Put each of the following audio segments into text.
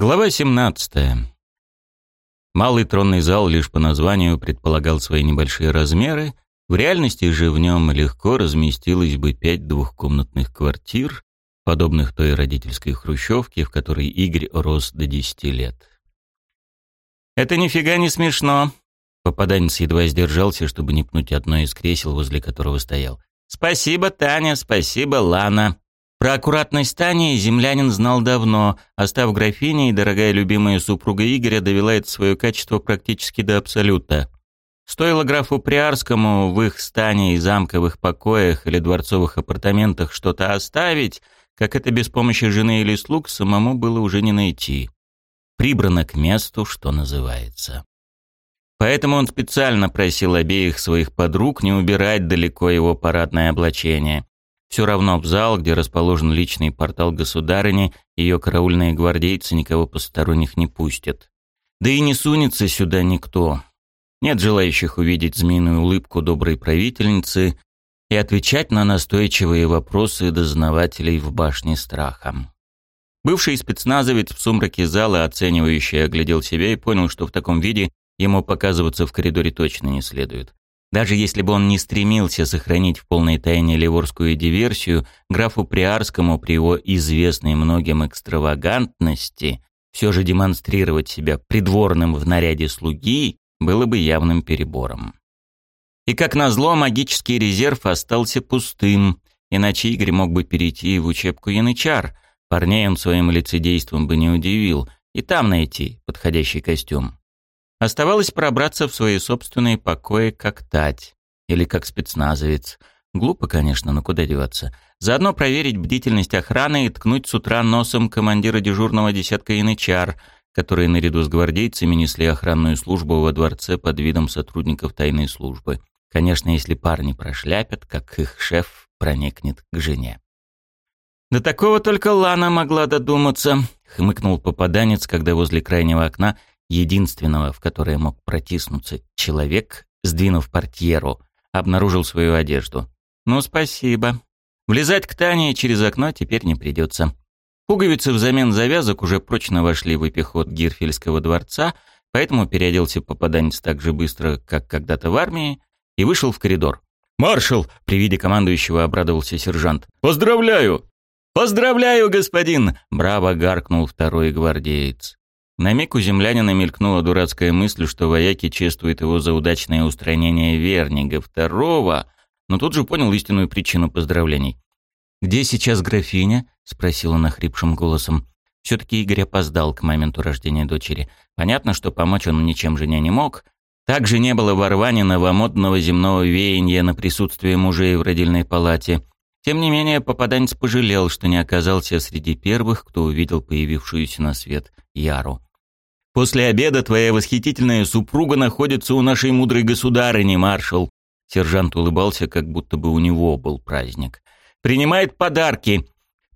Глава 17. Малый тронный зал лишь по названию предполагал свои небольшие размеры, в реальности же в нем легко разместилось бы пять двухкомнатных квартир, подобных той родительской хрущевке, в которой Игорь рос до 10 лет. «Это нифига не смешно», — попаданец едва сдержался, чтобы не пнуть одно из кресел, возле которого стоял. «Спасибо, Таня, спасибо, Лана». Про аккуратность Тани землянин знал давно, а став графиней, дорогая любимая супруга Игоря довела это свое качество практически до абсолюта. Стоило графу Приарскому в их стане и замковых покоях или дворцовых апартаментах что-то оставить, как это без помощи жены или слуг самому было уже не найти. Прибрано к месту, что называется. Поэтому он специально просил обеих своих подруг не убирать далеко его парадное облачение. Все равно в зал, где расположен личный портал государыни, ее караульные гвардейцы никого посторонних не пустят. Да и не сунется сюда никто. Нет желающих увидеть змеиную улыбку доброй правительницы и отвечать на настойчивые вопросы дознавателей в башне страха. Бывший спецназовец в сумраке зала, оценивающий, оглядел себя и понял, что в таком виде ему показываться в коридоре точно не следует. Даже если бы он не стремился сохранить в полной тайне ливорскую диверсию, графу Приарскому при его известной многим экстравагантности все же демонстрировать себя придворным в наряде слуги было бы явным перебором. И как назло, магический резерв остался пустым, иначе Игорь мог бы перейти в учебку янычар, парней он своим лицедейством бы не удивил, и там найти подходящий костюм. Оставалось пробраться в свои собственные покои как тать. Или как спецназовец. Глупо, конечно, но куда деваться. Заодно проверить бдительность охраны и ткнуть с утра носом командира дежурного десятка янычар, которые наряду с гвардейцами несли охранную службу во дворце под видом сотрудников тайной службы. Конечно, если парни прошляпят, как их шеф проникнет к жене. «До такого только Лана могла додуматься», — хмыкнул попаданец, когда возле крайнего окна единственного, в которое мог протиснуться человек, сдвинув портьеру, обнаружил свою одежду. «Ну, спасибо. Влезать к Тане через окно теперь не придется». Пуговицы взамен завязок уже прочно вошли в эпиход Гирфельского дворца, поэтому переоделся попаданец так же быстро, как когда-то в армии, и вышел в коридор. «Маршал!» — при виде командующего обрадовался сержант. «Поздравляю!» «Поздравляю, господин!» — браво гаркнул второй гвардеец. На миг у землянина мелькнула дурацкая мысль, что вояки чествуют его за удачное устранение Вернига второго, но тут же понял истинную причину поздравлений. «Где сейчас графиня?» — спросил он охрипшим голосом. Все-таки Игорь опоздал к моменту рождения дочери. Понятно, что помочь он ничем жене не мог. Также не было ворвания новомодного земного веяния на присутствие мужей в родильной палате. Тем не менее, попаданец пожалел, что не оказался среди первых, кто увидел появившуюся на свет Яру. После обеда твоя восхитительная супруга находится у нашей мудрой государыни, маршал». Сержант улыбался, как будто бы у него был праздник. «Принимает подарки.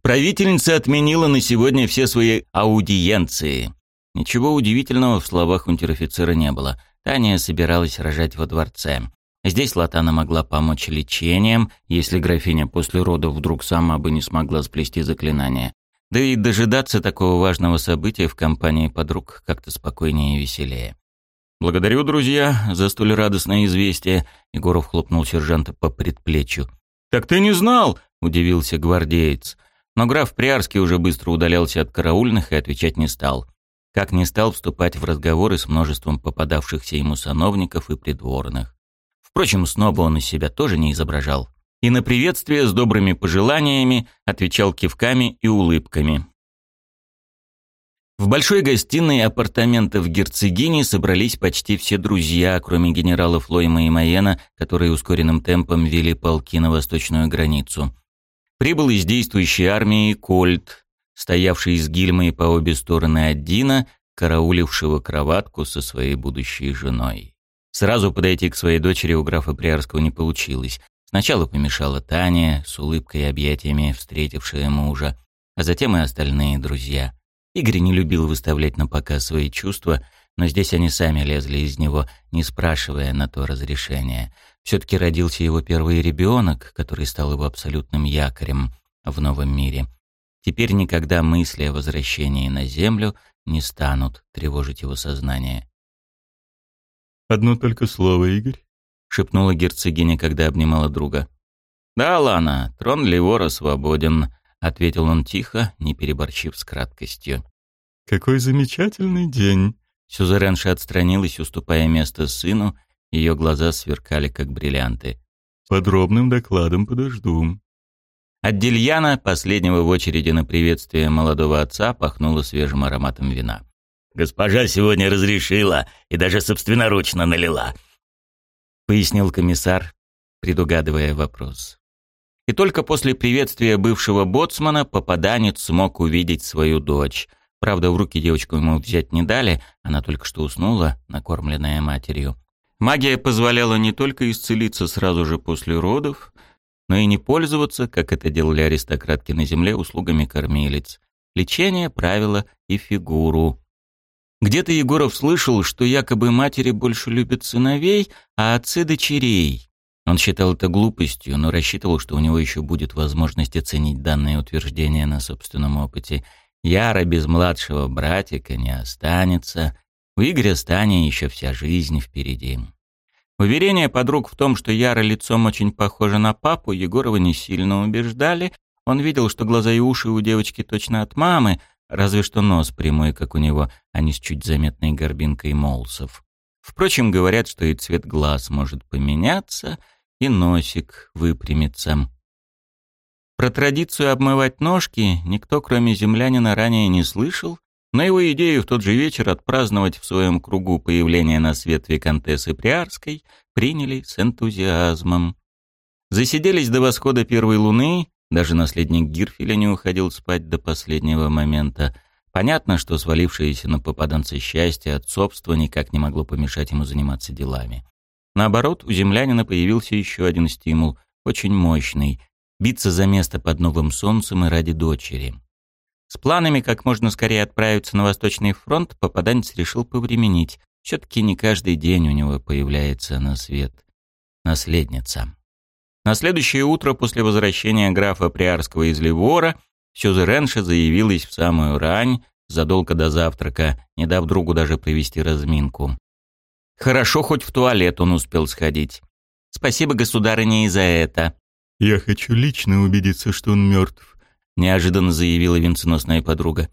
Правительница отменила на сегодня все свои аудиенции». Ничего удивительного в словах унтер-офицера не было. Таня собиралась рожать во дворце. Здесь Латана могла помочь лечением, если графиня после родов вдруг сама бы не смогла сплести заклинание. Да и дожидаться такого важного события в компании подруг как-то спокойнее и веселее. «Благодарю, друзья, за столь радостное известие», — Егоров хлопнул сержанта по предплечью. «Так ты не знал?» — удивился гвардеец. Но граф Приарский уже быстро удалялся от караульных и отвечать не стал. Как не стал вступать в разговоры с множеством попадавшихся ему сановников и придворных. Впрочем, снова он из себя тоже не изображал и на приветствие с добрыми пожеланиями отвечал кивками и улыбками. В большой гостиной апартаментов герцогини собрались почти все друзья, кроме генералов Лойма и Майена, которые ускоренным темпом вели полки на восточную границу. Прибыл из действующей армии Кольт, стоявший с Гильмой по обе стороны от Дина, караулившего кроватку со своей будущей женой. Сразу подойти к своей дочери у графа Приарского не получилось. Сначала помешала Таня, с улыбкой и объятиями встретившая мужа, а затем и остальные друзья. Игорь не любил выставлять на показ свои чувства, но здесь они сами лезли из него, не спрашивая на то разрешения. Все-таки родился его первый ребенок, который стал его абсолютным якорем в новом мире. Теперь никогда мысли о возвращении на Землю не станут тревожить его сознание. «Одно только слово, Игорь», — шепнула герцогиня, когда обнимала друга. «Да, Лана, трон Ливора свободен», — ответил он тихо, не переборчив с краткостью. «Какой замечательный день!» Сюзеренша отстранилась, уступая место сыну, ее глаза сверкали, как бриллианты. «Подробным докладом подожду». От Дильяна, последнего в очереди на приветствие молодого отца, пахнуло свежим ароматом вина. «Госпожа сегодня разрешила и даже собственноручно налила», — пояснил комиссар, предугадывая вопрос. И только после приветствия бывшего боцмана попаданец смог увидеть свою дочь. Правда, в руки девочку ему взять не дали, она только что уснула, накормленная матерью. Магия позволяла не только исцелиться сразу же после родов, но и не пользоваться, как это делали аристократки на земле, услугами кормилец. Лечение правило и фигуру. Где-то Егоров слышал, что якобы матери больше любят сыновей, а отцы — дочерей. Он считал это глупостью, но рассчитывал, что у него еще будет возможность оценить данное утверждение на собственном опыте. Яра без младшего братика не останется. У Игоря с еще вся жизнь впереди. Уверения подруг в том, что Яра лицом очень похожа на папу, Егорова не сильно убеждали. Он видел, что глаза и уши у девочки точно от мамы, разве что нос прямой, как у него, а не с чуть заметной горбинкой молсов. Впрочем, говорят, что и цвет глаз может поменяться, и носик выпрямится. Про традицию обмывать ножки никто, кроме землянина, ранее не слышал, но его идею в тот же вечер отпраздновать в своем кругу появление на свет виконтессы Приарской приняли с энтузиазмом. Засиделись до восхода первой луны, даже наследник Гирфеля не уходил спать до последнего момента. Понятно, что свалившееся на попаданца счастье отцовства никак не могло помешать ему заниматься делами. Наоборот, у землянина появился еще один стимул, очень мощный — биться за место под новым солнцем и ради дочери. С планами как можно скорее отправиться на Восточный фронт попаданец решил повременить. Все-таки не каждый день у него появляется на свет наследница. На следующее утро после возвращения графа Приарского из Ливора Сюзеренша заявилась в самую рань, задолго до завтрака, не дав другу даже провести разминку. Хорошо, хоть в туалет он успел сходить. Спасибо, государыне, и за это. «Я хочу лично убедиться, что он мертв», — неожиданно заявила венценосная подруга.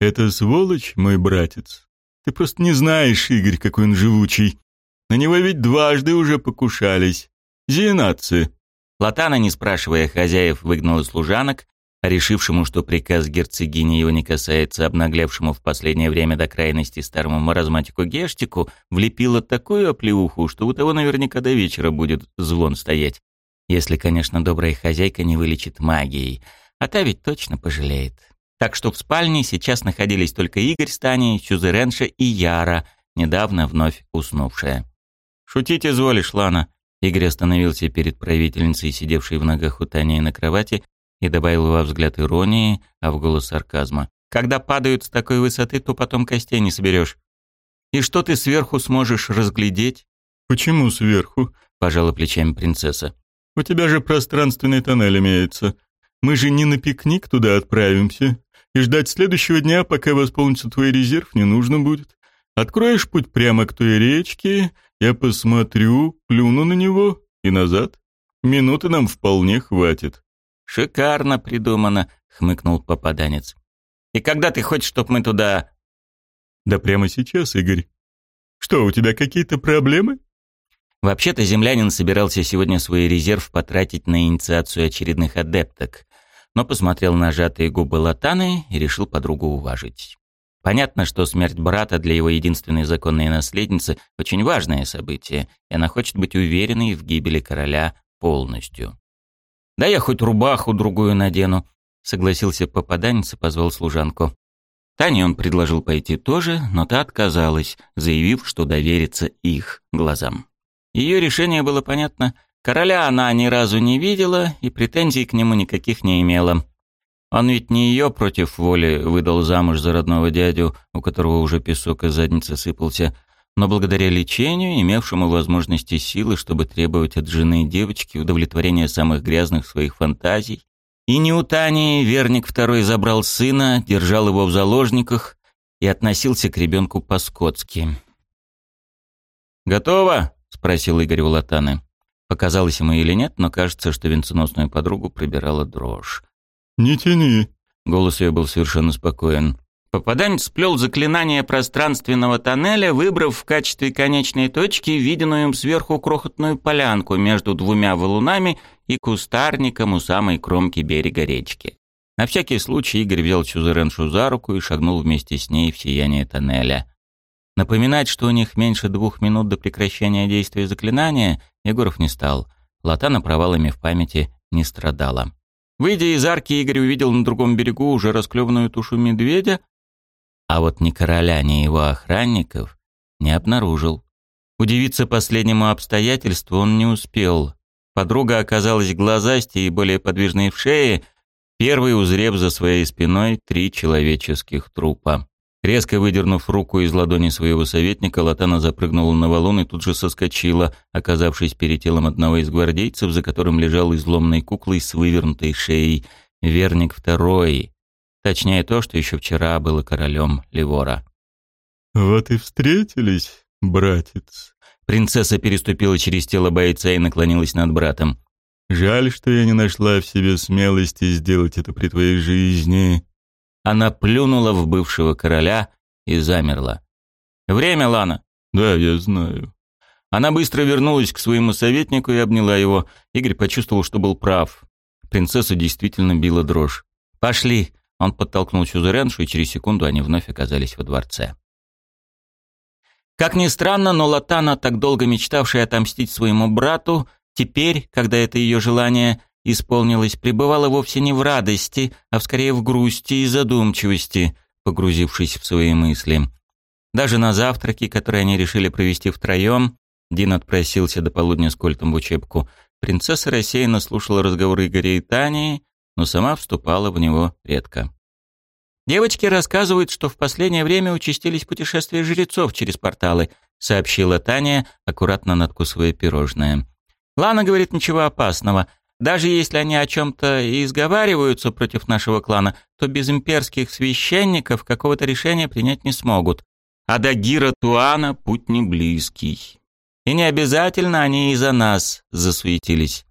«Это сволочь, мой братец. Ты просто не знаешь, Игорь, какой он живучий. На него ведь дважды уже покушались. Зиенатцы». Латана, не спрашивая хозяев, выгнала служанок, а решившему, что приказ герцогини его не касается, обнаглевшему в последнее время до крайности старому маразматику Гештику, влепила такую оплеуху, что у того наверняка до вечера будет звон стоять. Если, конечно, добрая хозяйка не вылечит магией — а та ведь точно пожалеет. Так что в спальне сейчас находились только Игорь с Таней, Сюзеренша и Яра, недавно вновь уснувшая. «Шутить изволишь, Лана?» Игорь остановился перед правительницей, сидевшей в ногах у Тани на кровати, и добавил во взгляд иронии, а в голос сарказма. «Когда падают с такой высоты, то потом костей не соберешь. И что ты сверху сможешь разглядеть?» «Почему сверху?» — пожала плечами принцесса. «У тебя же пространственный тоннель имеется. Мы же не на пикник туда отправимся, и ждать следующего дня, пока восполнится твой резерв, не нужно будет. Откроешь путь прямо к той речке, я посмотрю, плюну на него и назад. Минуты нам вполне хватит». «Шикарно придумано», — хмыкнул попаданец. «И когда ты хочешь, чтоб мы туда...» «Да прямо сейчас, Игорь. Что, у тебя какие-то проблемы?» Вообще-то землянин собирался сегодня свой резерв потратить на инициацию очередных адепток, но посмотрел на сжатые губы Латаны и решил подругу уважить. Понятно, что смерть брата для его единственной законной наследницы – очень важное событие, и она хочет быть уверенной в гибели короля полностью. «Да я хоть рубаху другую надену», — согласился попаданец и позвал служанку. Тане он предложил пойти тоже, но та отказалась, заявив, что доверится их глазам. Ее решение было понятно – Короля она ни разу не видела и претензий к нему никаких не имела. Он ведь не ее против воли выдал замуж за родного дядю, у которого уже песок из задницы сыпался, но благодаря лечению, имевшему возможности силы, чтобы требовать от жены и девочки удовлетворения самых грязных своих фантазий. И не у Тани Верник второй забрал сына, держал его в заложниках, и относился к ребенку по-скотски. «Готово?» — спросил Игорь у Латаны. Показалось ему или нет, но кажется, что венценосную подругу пробирала дрожь. «Не тяни», — голос ее был совершенно спокоен. Попаданец сплел заклинание пространственного тоннеля, выбрав в качестве конечной точки виденную им сверху крохотную полянку между двумя валунами и кустарником у самой кромки берега речки. На всякий случай Игорь взял Чузереншу за руку и шагнул вместе с ней в сияние тоннеля. Напоминать, что у них меньше двух минут до прекращения действия заклинания, Егоров не стал. Латана провалами в памяти не страдала. Выйдя из арки, Игорь увидел на другом берегу уже расклеванную тушу медведя, а вот ни короля, ни его охранников не обнаружил. Удивиться последнему обстоятельству он не успел. Подруга оказалась глазастей и более подвижной в шее, первый узрев за своей спиной три человеческих трупа. Резко выдернув руку из ладони своего советника, Латана запрыгнула на валун и тут же соскочила, оказавшись перед телом одного из гвардейцев, за которым лежал изломной куклой с вывернутой шеей. Верник второй, Точнее, то, что еще вчера было королем Ливора. «Вот и встретились, братец». Принцесса переступила через тело бойца и наклонилась над братом. «Жаль, что я не нашла в себе смелости сделать это при твоей жизни». Она плюнула в бывшего короля и замерла. «Время, Лана!» «Да, я знаю». Она быстро вернулась к своему советнику и обняла его. Игорь почувствовал, что был прав. Принцесса действительно била дрожь. «Пошли!» Он подтолкнул Сюзереншу, и через секунду они вновь оказались во дворце. Как ни странно, но Латана, так долго мечтавшая отомстить своему брату, теперь, когда это ее желание исполнилось, пребывала вовсе не в радости, а скорее в грусти и задумчивости, погрузившись в свои мысли. Даже на завтраке, которые они решили провести втроем, Дин отпросился до полудня с Кольтом в учебку, принцесса рассеянно слушала разговоры Игоря и Тани, но сама вступала в него редко. «Девочки рассказывают, что в последнее время участились путешествия жрецов через порталы», сообщила Таня, аккуратно надкусывая пирожное. «Лана говорит, ничего опасного. Даже если они о чем-то и изговариваются против нашего клана, то без имперских священников какого-то решения принять не смогут. А до Гира Туана путь не близкий. И не обязательно они из-за нас засуетились.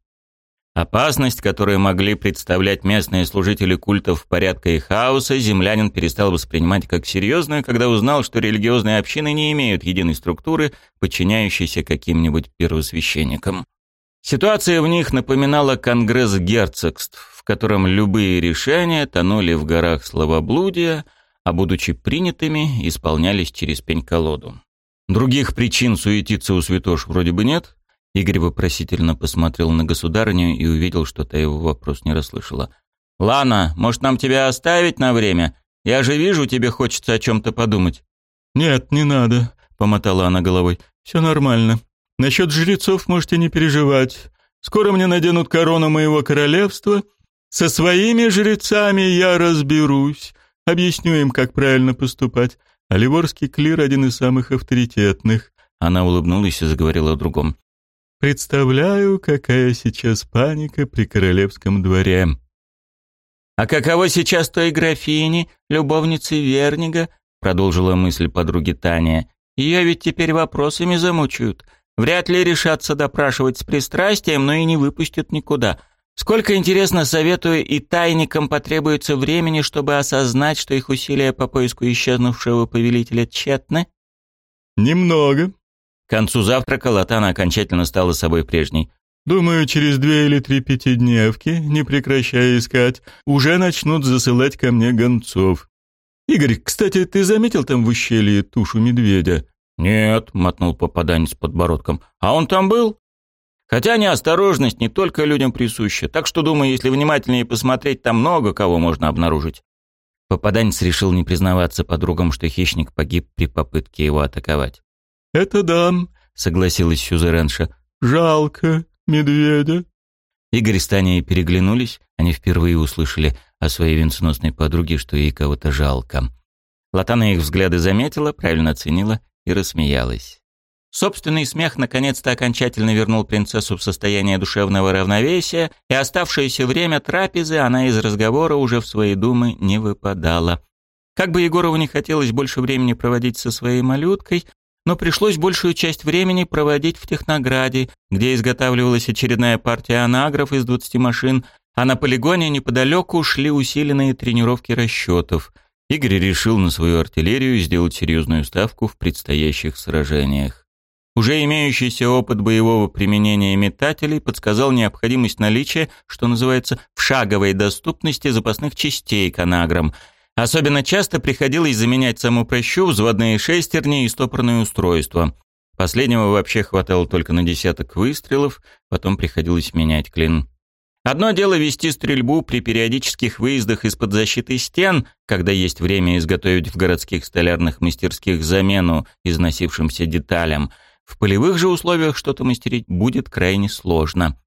Опасность, которую могли представлять местные служители культов порядка и хаоса, землянин перестал воспринимать как серьезную, когда узнал, что религиозные общины не имеют единой структуры, подчиняющейся каким-нибудь первосвященникам. Ситуация в них напоминала конгресс герцогств, в котором любые решения тонули в горах словоблудия, а будучи принятыми, исполнялись через пень-колоду. Других причин суетиться у святош вроде бы нет, Игорь вопросительно посмотрел на государыню и увидел, что та его вопрос не расслышала. «Лана, может, нам тебя оставить на время? Я же вижу, тебе хочется о чем-то подумать». «Нет, не надо», — помотала она головой. «Все нормально. Насчет жрецов можете не переживать. Скоро мне наденут корону моего королевства. Со своими жрецами я разберусь. Объясню им, как правильно поступать. А Ливорский клир один из самых авторитетных». Она улыбнулась и заговорила о другом. Представляю, какая сейчас паника при королевском дворе. А каково сейчас той графини, любовницы Вернига, продолжила мысль подруги Таня. Ее ведь теперь вопросами замучают. Вряд ли решатся допрашивать с пристрастием, но и не выпустят никуда. Сколько, интересно, советую, и тайникам потребуется времени, чтобы осознать, что их усилия по поиску исчезнувшего повелителя тщетны? Немного, к концу завтрака Латана окончательно стала собой прежней. «Думаю, через две или три пятидневки, не прекращая искать, уже начнут засылать ко мне гонцов. Игорь, кстати, ты заметил там в ущелье тушу медведя?» «Нет», — мотнул попаданец подбородком. «А он там был?» Хотя неосторожность не только людям присуща, так что, думаю, если внимательнее посмотреть, там много кого можно обнаружить. Попаданец решил не признаваться подругам, что хищник погиб при попытке его атаковать. «Это да», — согласилась Сюзеренша. «Жалко медведя». Игорь с Таней переглянулись. Они впервые услышали о своей венценосной подруге, что ей кого-то жалко. Латана их взгляды заметила, правильно оценила и рассмеялась. Собственный смех наконец-то окончательно вернул принцессу в состояние душевного равновесия, и оставшееся время трапезы она из разговора уже в свои думы не выпадала. Как бы Егорову не хотелось больше времени проводить со своей малюткой, но пришлось большую часть времени проводить в Технограде, где изготавливалась очередная партия анагров из 20 машин, а на полигоне неподалеку шли усиленные тренировки расчетов. Игорь решил на свою артиллерию сделать серьезную ставку в предстоящих сражениях. Уже имеющийся опыт боевого применения метателей подсказал необходимость наличия, что называется, в шаговой доступности запасных частей к. Особенно часто приходилось заменять саму прощу, взводные шестерни и стопорные устройства. Последнего вообще хватало только на десяток выстрелов, потом приходилось менять клин. Одно дело вести стрельбу при периодических выездах из-под защиты стен, когда есть время изготовить в городских столярных мастерских замену износившимся деталям – в полевых же условиях что-то мастерить будет крайне сложно.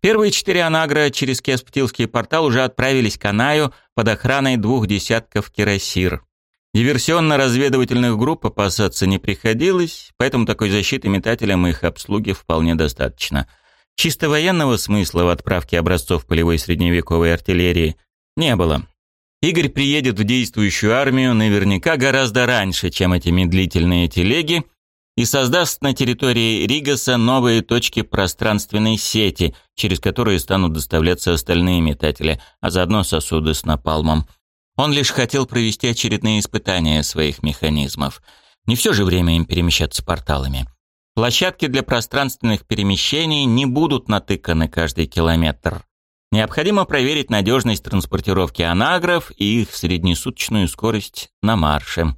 Первые четыре анагра через Кесптилский портал уже отправились к Анаю под охраной двух десятков кирасир. Диверсионно-разведывательных групп опасаться не приходилось, поэтому такой защиты метателям и их обслуги вполне достаточно. Чисто военного смысла в отправке образцов полевой средневековой артиллерии не было. Игорь приедет в действующую армию наверняка гораздо раньше, чем эти медлительные телеги, и создаст на территории Ригаса новые точки пространственной сети, через которые станут доставляться остальные метатели, а заодно сосуды с напалмом. Он лишь хотел провести очередные испытания своих механизмов. Не все же время им перемещаться порталами. Площадки для пространственных перемещений не будут натыканы каждый километр. Необходимо проверить надежность транспортировки анагров и их среднесуточную скорость на марше.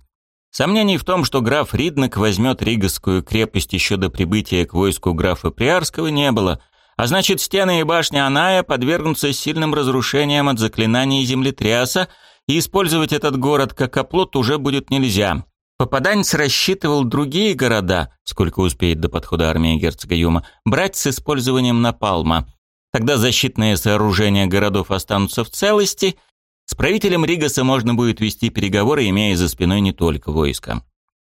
Сомнений в том, что граф Риднак возьмет Ригасскую крепость еще до прибытия к войску графа Приарского, не было, а значит, стены и башни Аная подвергнутся сильным разрушениям от заклинаний землетряса, и использовать этот город как оплот уже будет нельзя. Попаданец рассчитывал другие города, сколько успеет до подхода армии герцога Юма, брать с использованием напалма. Тогда защитные сооружения городов останутся в целости, с правителем Ригаса можно будет вести переговоры, имея за спиной не только войско.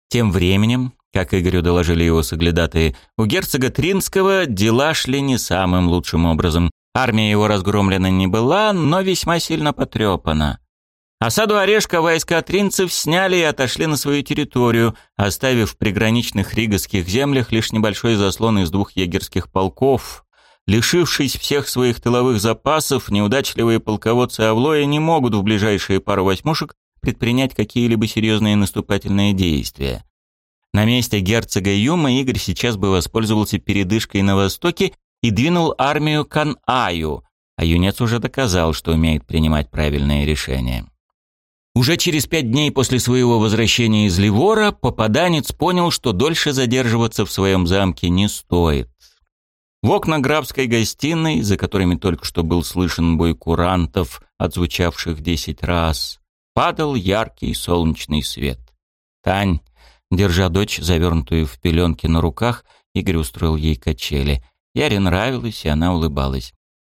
Тем временем, как Игорю доложили его соглядатые, у герцога Тринского дела шли не самым лучшим образом. Армия его разгромлена не была, но весьма сильно потрепана. Осаду Орешка войска тринцев сняли и отошли на свою территорию, оставив в приграничных ригасских землях лишь небольшой заслон из двух егерских полков, Лишившись всех своих тыловых запасов, неудачливые полководцы Авлоя не могут в ближайшие пару восьмушек предпринять какие-либо серьезные наступательные действия. На месте герцога Юма Игорь сейчас бы воспользовался передышкой на востоке и двинул армию к Ан-Аю, а юнец уже доказал, что умеет принимать правильные решения. Уже через пять дней после своего возвращения из Ливора попаданец понял, что дольше задерживаться в своем замке не стоит. В окна графской гостиной, за которыми только что был слышен бой курантов, отзвучавших десять раз, падал яркий солнечный свет. Тань, держа дочь, завернутую в пеленки на руках, Игорь устроил ей качели. Яре нравилось, и она улыбалась.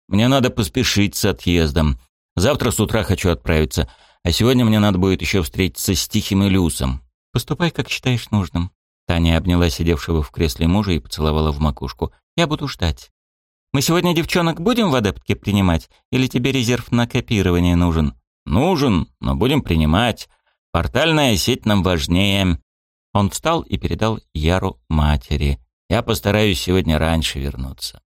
«Мне надо поспешить с отъездом. Завтра с утра хочу отправиться, а сегодня мне надо будет еще встретиться с Тихим и Люсом. Поступай, как считаешь нужным». Таня обняла сидевшего в кресле мужа и поцеловала в макушку. Я буду ждать. Мы сегодня девчонок будем в адептке принимать, или тебе резерв на копирование нужен? Нужен, но будем принимать. Портальная сеть нам важнее. Он встал и передал Яру матери. Я постараюсь сегодня раньше вернуться.